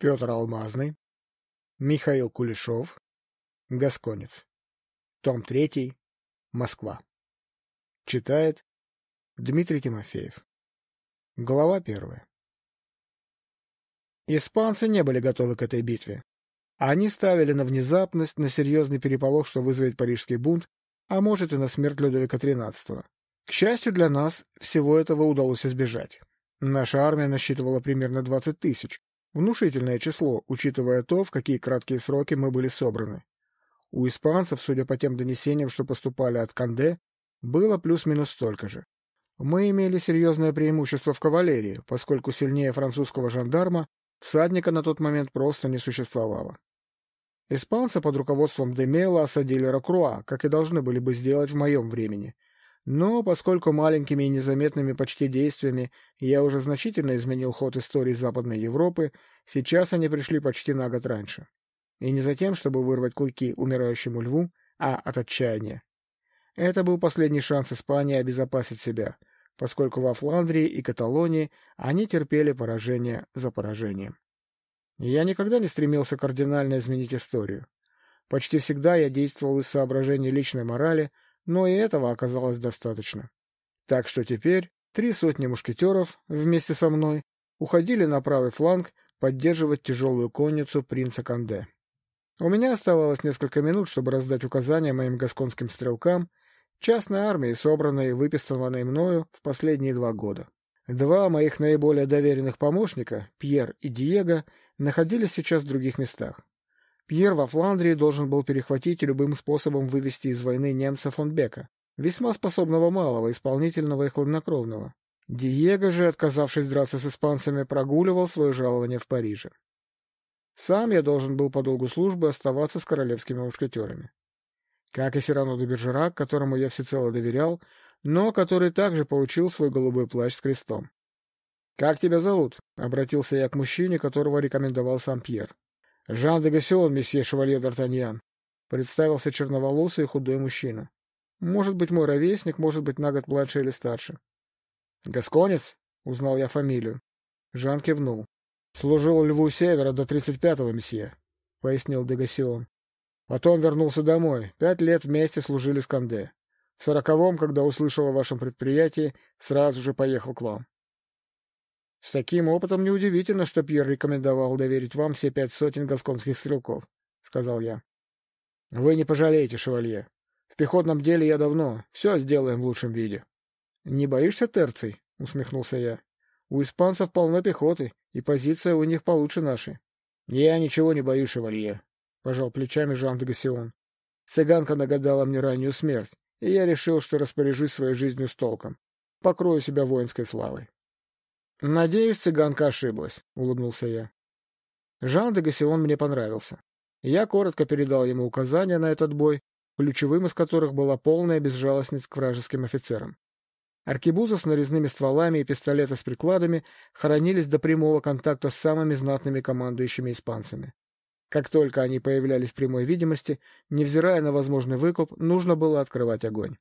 Петр Алмазный, Михаил Кулешов, Гасконец. Том 3. Москва. Читает Дмитрий Тимофеев. Глава первая. Испанцы не были готовы к этой битве. Они ставили на внезапность, на серьезный переполох, что вызовет парижский бунт, а может и на смерть Людовика XIII. К счастью для нас, всего этого удалось избежать. Наша армия насчитывала примерно 20 тысяч, внушительное число, учитывая то, в какие краткие сроки мы были собраны. У испанцев, судя по тем донесениям, что поступали от Канде, было плюс-минус столько же. Мы имели серьезное преимущество в кавалерии, поскольку сильнее французского жандарма всадника на тот момент просто не существовало. Испанцы под руководством Демела осадили Рокруа, как и должны были бы сделать в моем времени. Но поскольку маленькими и незаметными почти действиями я уже значительно изменил ход истории Западной Европы, сейчас они пришли почти на год раньше. И не за тем, чтобы вырвать клыки умирающему льву, а от отчаяния. Это был последний шанс Испании обезопасить себя, поскольку во Фландрии и Каталонии они терпели поражение за поражением. Я никогда не стремился кардинально изменить историю. Почти всегда я действовал из соображений личной морали, но и этого оказалось достаточно. Так что теперь три сотни мушкетеров вместе со мной уходили на правый фланг поддерживать тяжелую конницу принца Канде. У меня оставалось несколько минут, чтобы раздать указания моим гасконским стрелкам, частной армии, собранной и выписанной мною в последние два года. Два моих наиболее доверенных помощника, Пьер и Диего, находились сейчас в других местах. Пьер во Фландрии должен был перехватить и любым способом вывести из войны немца фон Бека, весьма способного малого, исполнительного и хладнокровного. Диего же, отказавшись драться с испанцами, прогуливал свое жалование в Париже. Сам я должен был по долгу службы оставаться с королевскими мушкетерами. Как и Сирано де Бержерак, которому я всецело доверял, но который также получил свой голубой плащ с крестом. — Как тебя зовут? — обратился я к мужчине, которого рекомендовал сам Пьер. — Жан де Гассион, месье Шевалье Д'Артаньян. Представился черноволосый и худой мужчина. Может быть, мой ровесник, может быть, на год младше или старше. — Гасконец? — узнал я фамилию. Жан кивнул. — Служил Льву Севера до тридцать пятого, месье, — пояснил Дегасион. Потом вернулся домой. Пять лет вместе служили с Канде. В сороковом, когда услышал о вашем предприятии, сразу же поехал к вам. — С таким опытом неудивительно, что Пьер рекомендовал доверить вам все пять сотен гасконских стрелков, — сказал я. — Вы не пожалеете, шевалье. В пехотном деле я давно. Все сделаем в лучшем виде. — Не боишься терций? — усмехнулся я. — У испанцев полно пехоты, и позиция у них получше нашей. — Я ничего не боюсь, шевалье, — пожал плечами Жан де Гассион. — Цыганка нагадала мне раннюю смерть, и я решил, что распоряжусь своей жизнью с толком. Покрою себя воинской славой. — Надеюсь, цыганка ошиблась, — улыбнулся я. Жан де Гассион мне понравился. Я коротко передал ему указания на этот бой, ключевым из которых была полная безжалостность к вражеским офицерам. Аркебузы с нарезными стволами и пистолеты с прикладами хоронились до прямого контакта с самыми знатными командующими испанцами. Как только они появлялись в прямой видимости, невзирая на возможный выкуп, нужно было открывать огонь.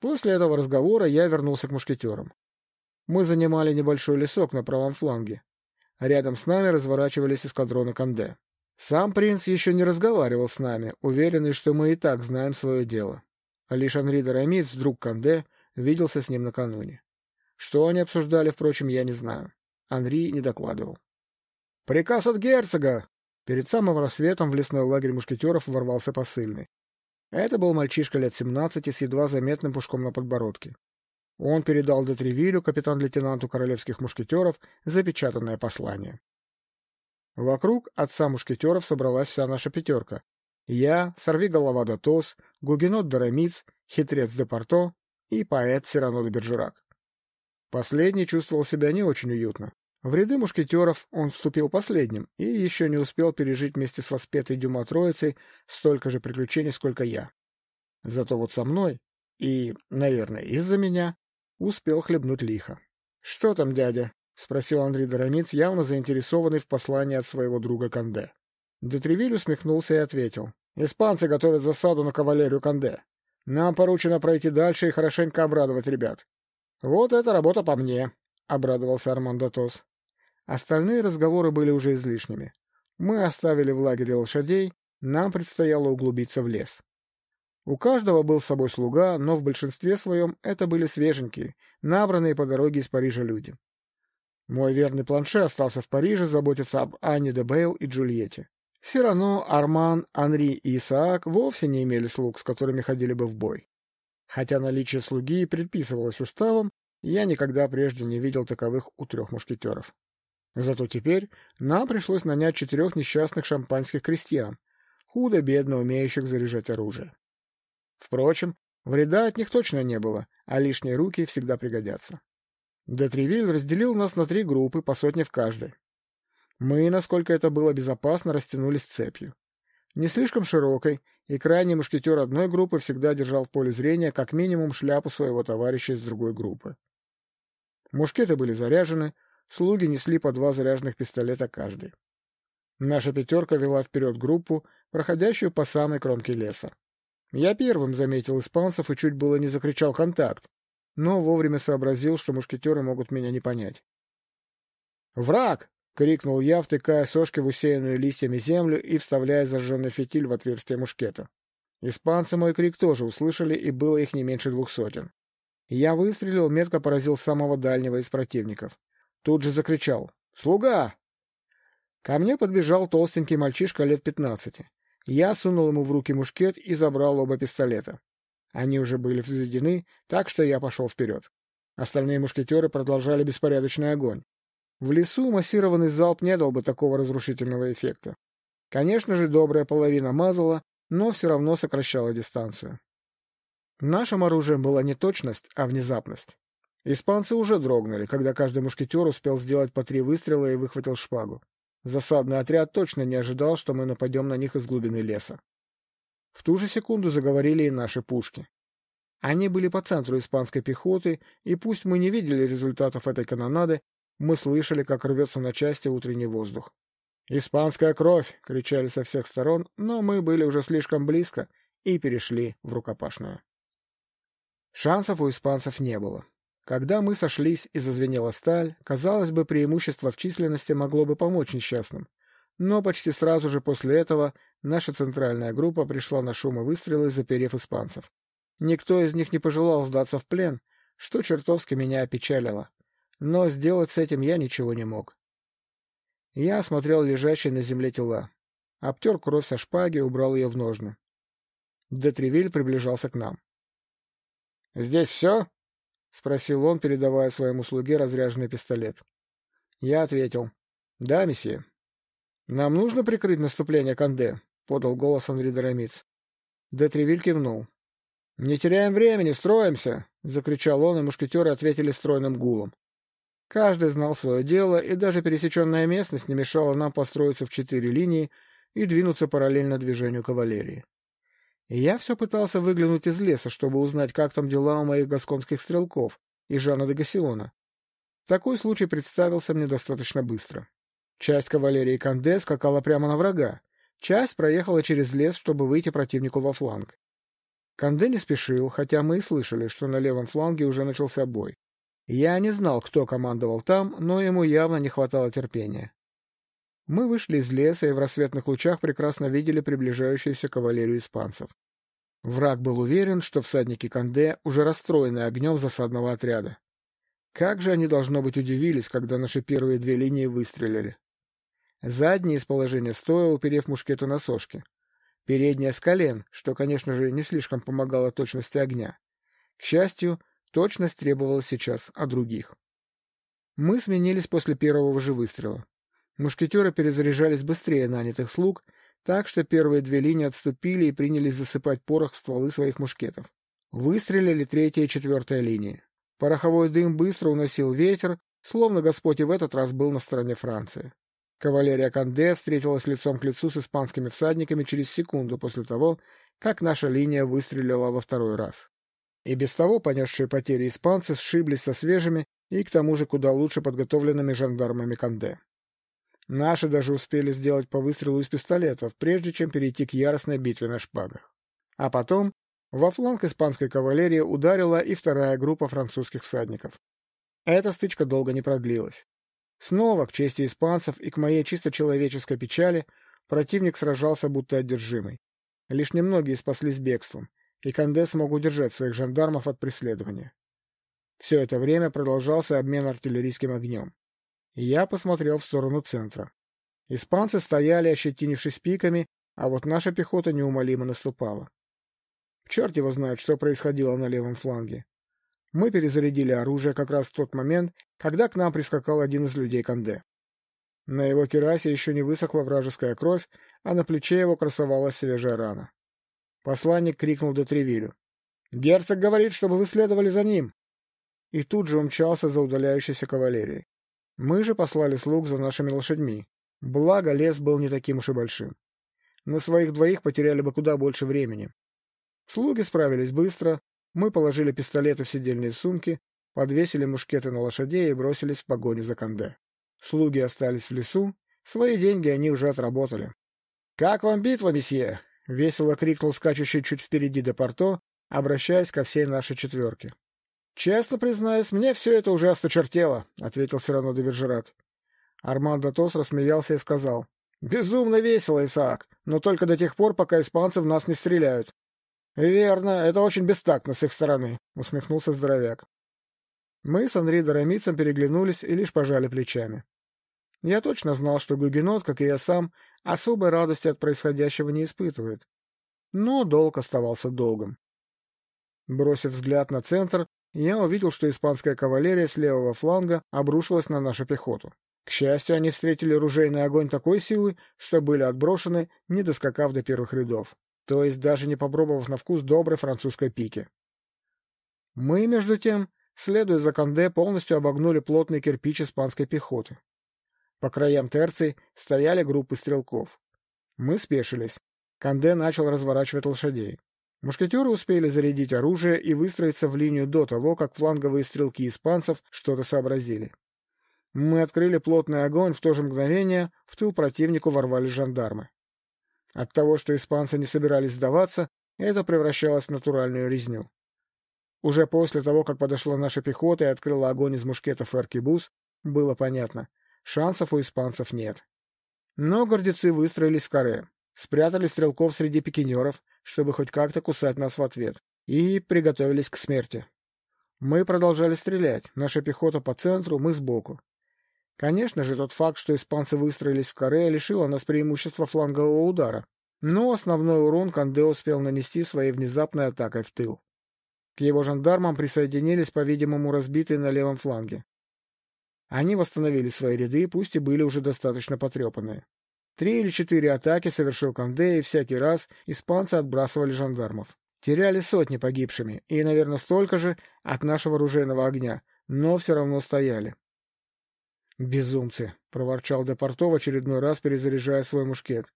После этого разговора я вернулся к мушкетерам. Мы занимали небольшой лесок на правом фланге. Рядом с нами разворачивались эскадроны Канде. Сам принц еще не разговаривал с нами, уверенный, что мы и так знаем свое дело. Лишь Анри Дорамиц, друг Канде, виделся с ним накануне. Что они обсуждали, впрочем, я не знаю. Анри не докладывал. «Приказ от герцога!» Перед самым рассветом в лесной лагерь мушкетеров ворвался посыльный. Это был мальчишка лет семнадцати с едва заметным пушком на подбородке. Он передал де Тревилю, капитан-лейтенанту королевских мушкетеров, запечатанное послание. Вокруг отца мушкетеров собралась вся наша пятерка. Я, сорвиголова Датос, гугенот Дорамиц, хитрец де Порто и поэт Сирано де Бержерак. Последний чувствовал себя не очень уютно. В ряды мушкетеров он вступил последним и еще не успел пережить вместе с воспетой Дюма Троицей столько же приключений, сколько я. Зато вот со мной, и, наверное, из-за меня, успел хлебнуть лихо. — Что там, дядя? — спросил Андрей Доромиц, явно заинтересованный в послании от своего друга Канде. Детревиль усмехнулся и ответил. — Испанцы готовят засаду на кавалерию Канде. Нам поручено пройти дальше и хорошенько обрадовать ребят. — Вот эта работа по мне, — обрадовался Армандо Тос. Остальные разговоры были уже излишними. Мы оставили в лагере лошадей, нам предстояло углубиться в лес. У каждого был с собой слуга, но в большинстве своем это были свеженькие, набранные по дороге из Парижа люди. Мой верный планше остался в Париже заботиться об Анне де Бейл и Джульетте. Все равно Арман, Анри и Исаак вовсе не имели слуг, с которыми ходили бы в бой. Хотя наличие слуги предписывалось уставом, я никогда прежде не видел таковых у трех мушкетеров. Зато теперь нам пришлось нанять четырех несчастных шампанских крестьян, худо-бедно умеющих заряжать оружие. Впрочем, вреда от них точно не было, а лишние руки всегда пригодятся. Детревиль разделил нас на три группы, по сотне в каждой. Мы, насколько это было безопасно, растянулись цепью. Не слишком широкой, и крайний мушкетер одной группы всегда держал в поле зрения как минимум шляпу своего товарища из другой группы. Мушкеты были заряжены, слуги несли по два заряженных пистолета каждый. Наша пятерка вела вперед группу, проходящую по самой кромке леса. Я первым заметил испанцев и чуть было не закричал «Контакт!», но вовремя сообразил, что мушкетеры могут меня не понять. «Враг!» — крикнул я, втыкая сошки в усеянную листьями землю и вставляя зажженный фитиль в отверстие мушкета. Испанцы мой крик тоже услышали, и было их не меньше двух сотен. Я выстрелил, метко поразил самого дальнего из противников. Тут же закричал «Слуга!». Ко мне подбежал толстенький мальчишка лет пятнадцати. Я сунул ему в руки мушкет и забрал оба пистолета. Они уже были взведены, так что я пошел вперед. Остальные мушкетеры продолжали беспорядочный огонь. В лесу массированный залп не дал бы такого разрушительного эффекта. Конечно же, добрая половина мазала, но все равно сокращала дистанцию. Нашим оружием была не точность, а внезапность. Испанцы уже дрогнули, когда каждый мушкетер успел сделать по три выстрела и выхватил шпагу. Засадный отряд точно не ожидал, что мы нападем на них из глубины леса. В ту же секунду заговорили и наши пушки. Они были по центру испанской пехоты, и пусть мы не видели результатов этой канонады, мы слышали, как рвется на части утренний воздух. «Испанская кровь!» — кричали со всех сторон, но мы были уже слишком близко и перешли в рукопашную. Шансов у испанцев не было. Когда мы сошлись и зазвенела сталь, казалось бы, преимущество в численности могло бы помочь несчастным. Но почти сразу же после этого наша центральная группа пришла на шум и выстрелы, заперев испанцев. Никто из них не пожелал сдаться в плен, что чертовски меня опечалило. Но сделать с этим я ничего не мог. Я осмотрел лежащие на земле тела. Обтер кровь со шпаги, убрал ее в ножны. Детревиль приближался к нам. — Здесь все? — спросил он, передавая своему слуге разряженный пистолет. Я ответил. — Да, месье. — Нам нужно прикрыть наступление Канде, — подал голос Анри Дорамиц. Детревиль кивнул. — Не теряем времени, строимся! — закричал он, и мушкетеры ответили стройным гулом. Каждый знал свое дело, и даже пересеченная местность не мешала нам построиться в четыре линии и двинуться параллельно движению кавалерии. Я все пытался выглянуть из леса, чтобы узнать, как там дела у моих гасконских стрелков и Жана де Гассиона. Такой случай представился мне достаточно быстро. Часть кавалерии Канде скакала прямо на врага, часть проехала через лес, чтобы выйти противнику во фланг. Канде не спешил, хотя мы и слышали, что на левом фланге уже начался бой. Я не знал, кто командовал там, но ему явно не хватало терпения. Мы вышли из леса и в рассветных лучах прекрасно видели приближающуюся кавалерию испанцев. Враг был уверен, что всадники Канде уже расстроены огнем засадного отряда. Как же они, должно быть, удивились, когда наши первые две линии выстрелили. Задние из положения стоя, уперев мушкету на сошки. Передняя с колен, что, конечно же, не слишком помогало точности огня. К счастью, точность требовалась сейчас от других. Мы сменились после первого же выстрела. Мушкетеры перезаряжались быстрее нанятых слуг, так что первые две линии отступили и принялись засыпать порох в стволы своих мушкетов. Выстрелили третья и четвертая линии. Пороховой дым быстро уносил ветер, словно Господь и в этот раз был на стороне Франции. Кавалерия Канде встретилась лицом к лицу с испанскими всадниками через секунду после того, как наша линия выстрелила во второй раз. И без того понесшие потери испанцы сшиблись со свежими и к тому же куда лучше подготовленными жандармами Канде. Наши даже успели сделать по выстрелу из пистолетов, прежде чем перейти к яростной битве на шпагах. А потом во фланг испанской кавалерии ударила и вторая группа французских всадников. Эта стычка долго не продлилась. Снова, к чести испанцев и к моей чисто человеческой печали, противник сражался будто одержимый. Лишь немногие спаслись бегством, и Канде смог удержать своих жандармов от преследования. Все это время продолжался обмен артиллерийским огнем. Я посмотрел в сторону центра. Испанцы стояли, ощетинившись пиками, а вот наша пехота неумолимо наступала. Черт его знает, что происходило на левом фланге. Мы перезарядили оружие как раз в тот момент, когда к нам прискакал один из людей Канде. На его керасе еще не высохла вражеская кровь, а на плече его красовалась свежая рана. Посланник крикнул Детревилю. — Герцог говорит, чтобы вы следовали за ним! И тут же умчался за удаляющейся кавалерией. Мы же послали слуг за нашими лошадьми. Благо, лес был не таким уж и большим. На своих двоих потеряли бы куда больше времени. Слуги справились быстро, мы положили пистолеты в сидельные сумки, подвесили мушкеты на лошадей и бросились в погоню за Канде. Слуги остались в лесу, свои деньги они уже отработали. — Как вам битва, месье? — весело крикнул скачущий чуть впереди Депорто, обращаясь ко всей нашей четверке. — Честно признаюсь, мне все это уже осточертело, — ответил Сирано де Бержерак. Армандо Тос рассмеялся и сказал. — Безумно весело, Исаак, но только до тех пор, пока испанцы в нас не стреляют. — Верно, это очень бестактно с их стороны, — усмехнулся здоровяк. Мы с Анри Доромицем переглянулись и лишь пожали плечами. Я точно знал, что Гугенот, как и я сам, особой радости от происходящего не испытывает. Но долг оставался долгом. Бросив взгляд на центр, я увидел, что испанская кавалерия с левого фланга обрушилась на нашу пехоту. К счастью, они встретили ружейный огонь такой силы, что были отброшены, не доскакав до первых рядов, то есть даже не попробовав на вкус доброй французской пики. Мы, между тем, следуя за Канде, полностью обогнули плотный кирпич испанской пехоты. По краям терций стояли группы стрелков. Мы спешились. Канде начал разворачивать лошадей. Мушкетеры успели зарядить оружие и выстроиться в линию до того, как фланговые стрелки испанцев что-то сообразили. Мы открыли плотный огонь, в то же мгновение в тыл противнику ворвались жандармы. От того, что испанцы не собирались сдаваться, это превращалось в натуральную резню. Уже после того, как подошла наша пехота и открыла огонь из мушкетов и аркебуз, было понятно — шансов у испанцев нет. Но гордецы выстроились в каре, спрятали стрелков среди пикинеров, чтобы хоть как-то кусать нас в ответ, и приготовились к смерти. Мы продолжали стрелять, наша пехота по центру, мы сбоку. Конечно же, тот факт, что испанцы выстроились в каре, лишил нас преимущества флангового удара. Но основной урон Канде успел нанести своей внезапной атакой в тыл. К его жандармам присоединились, по-видимому, разбитые на левом фланге. Они восстановили свои ряды, пусть и были уже достаточно потрепанные. Три или четыре атаки совершил Канде, и всякий раз испанцы отбрасывали жандармов. Теряли сотни погибшими, и, наверное, столько же от нашего оружейного огня, но все равно стояли. «Безумцы!» — проворчал Депорто в очередной раз, перезаряжая свой мушкет.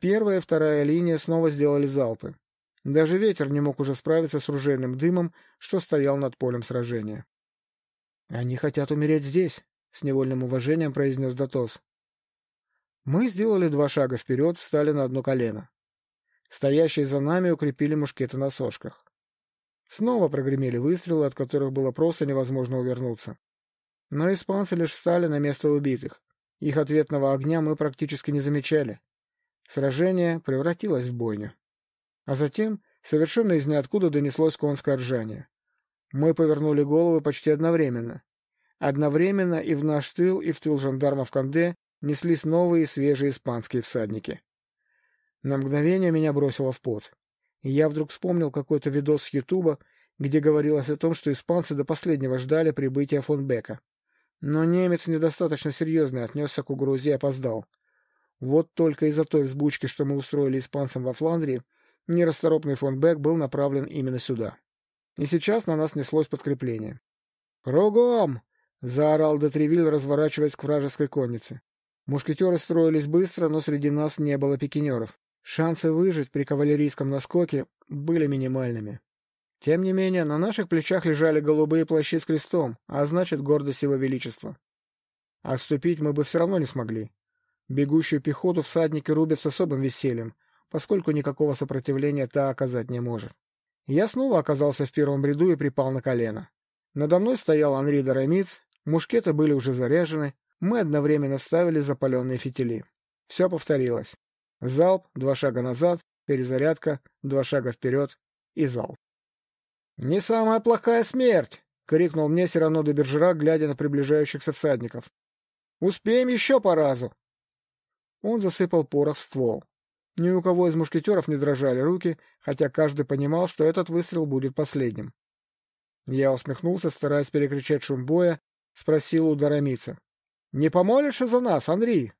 Первая и вторая линия снова сделали залпы. Даже ветер не мог уже справиться с ружейным дымом, что стоял над полем сражения. «Они хотят умереть здесь», — с невольным уважением произнес Датос. Мы сделали два шага вперед, встали на одно колено. Стоящие за нами укрепили мушкеты на сошках. Снова прогремели выстрелы, от которых было просто невозможно увернуться. Но испанцы лишь встали на место убитых. Их ответного огня мы практически не замечали. Сражение превратилось в бойню. А затем совершенно из ниоткуда донеслось конское ржание. Мы повернули головы почти одновременно. Одновременно и в наш тыл, и в тыл жандармов Канде неслись новые свежие испанские всадники. На мгновение меня бросило в пот. И я вдруг вспомнил какой-то видос с Ютуба, где говорилось о том, что испанцы до последнего ждали прибытия фон Бека. Но немец недостаточно серьезно отнесся к угрозе и опоздал. Вот только из-за той взбучки, что мы устроили испанцам во Фландрии, нерасторопный фон Бек был направлен именно сюда. И сейчас на нас неслось подкрепление. «Кругом!» — заорал Детревиль, разворачиваясь к вражеской коннице. Мушкетеры строились быстро, но среди нас не было пикинеров. Шансы выжить при кавалерийском наскоке были минимальными. Тем не менее, на наших плечах лежали голубые плащи с крестом, а значит, гордость его величества. Отступить мы бы все равно не смогли. Бегущую пехоту всадники рубят с особым весельем, поскольку никакого сопротивления та оказать не может. Я снова оказался в первом ряду и припал на колено. Надо мной стоял Анри Доромиц, мушкеты были уже заряжены, мы одновременно вставили запаленные фитили. Все повторилось. Залп, два шага назад, перезарядка, два шага вперед и залп. «Не самая плохая смерть!» — крикнул мне Сирано де Бержера, глядя на приближающихся всадников. «Успеем еще по разу!» Он засыпал порох в ствол. Ни у кого из мушкетеров не дрожали руки, хотя каждый понимал, что этот выстрел будет последним. Я усмехнулся, стараясь перекричать шум боя, спросил у Дарамица. — Не помолишься за нас, Андрей?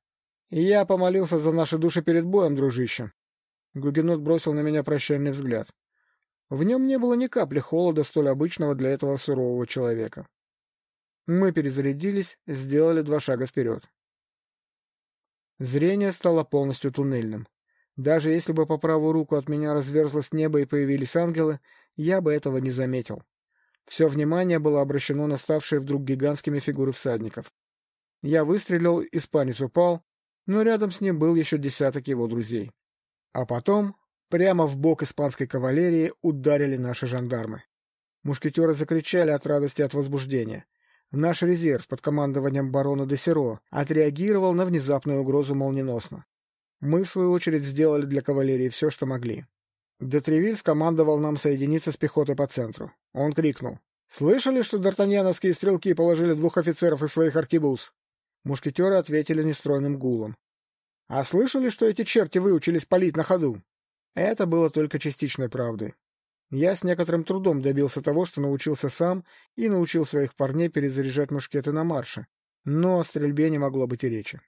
И я помолился за наши души перед боем, дружище. Гугенот бросил на меня прощальный взгляд. В нем не было ни капли холода, столь обычного для этого сурового человека. Мы перезарядились, сделали два шага вперед. Зрение стало полностью туннельным. Даже если бы по правую руку от меня разверзлось небо и появились ангелы, я бы этого не заметил. Все внимание было обращено на ставшие вдруг гигантскими фигуры всадников. Я выстрелил, испанец упал, но рядом с ним был еще десяток его друзей. А потом, прямо в бок испанской кавалерии, ударили наши жандармы. Мушкетеры закричали от радости от возбуждения. Наш резерв под командованием барона де Серо отреагировал на внезапную угрозу молниеносно. Мы, в свою очередь, сделали для кавалерии все, что могли. Детревиль скомандовал нам соединиться с пехотой по центру. Он крикнул. «Слышали, что д'Артаньяновские стрелки положили двух офицеров из своих аркибуз?» Мушкетеры ответили нестройным гулом. «А слышали, что эти черти выучились палить на ходу?» Это было только частичной правдой. Я с некоторым трудом добился того, что научился сам и научил своих парней перезаряжать мушкеты на марше. Но о стрельбе не могло быть и речи.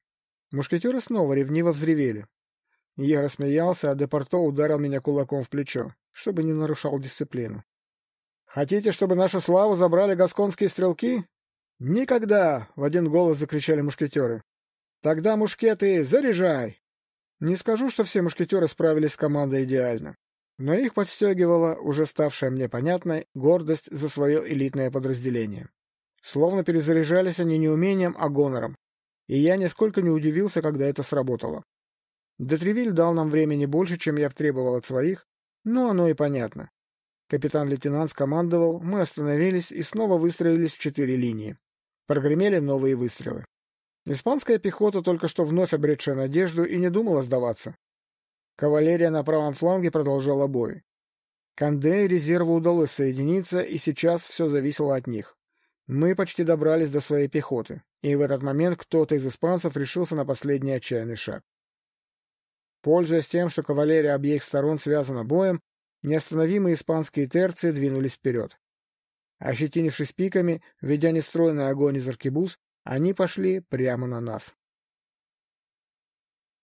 Мушкетеры снова ревниво взревели. Я рассмеялся, а Депорто ударил меня кулаком в плечо, чтобы не нарушал дисциплину. «Хотите, чтобы нашу славу забрали гасконские стрелки?» «Никогда!» — в один голос закричали мушкетеры. «Тогда, мушкеты, заряжай!» Не скажу, что все мушкетеры справились с командой идеально но их подстегивала, уже ставшая мне понятной, гордость за свое элитное подразделение. Словно перезаряжались они не умением, а гонором, и я нисколько не удивился, когда это сработало. Детревиль дал нам времени больше, чем я требовал от своих, но оно и понятно. Капитан-лейтенант скомандовал, мы остановились и снова выстроились в четыре линии. Прогремели новые выстрелы. Испанская пехота, только что вновь обретшая надежду, и не думала сдаваться. Кавалерия на правом фланге продолжала бой. Канде и резерву удалось соединиться, и сейчас все зависело от них. Мы почти добрались до своей пехоты, и в этот момент кто-то из испанцев решился на последний отчаянный шаг. Пользуясь тем, что кавалерия обеих сторон связана боем, неостановимые испанские терции двинулись вперед. Ощетинившись пиками, ведя нестройный огонь из аркебуз, они пошли прямо на нас.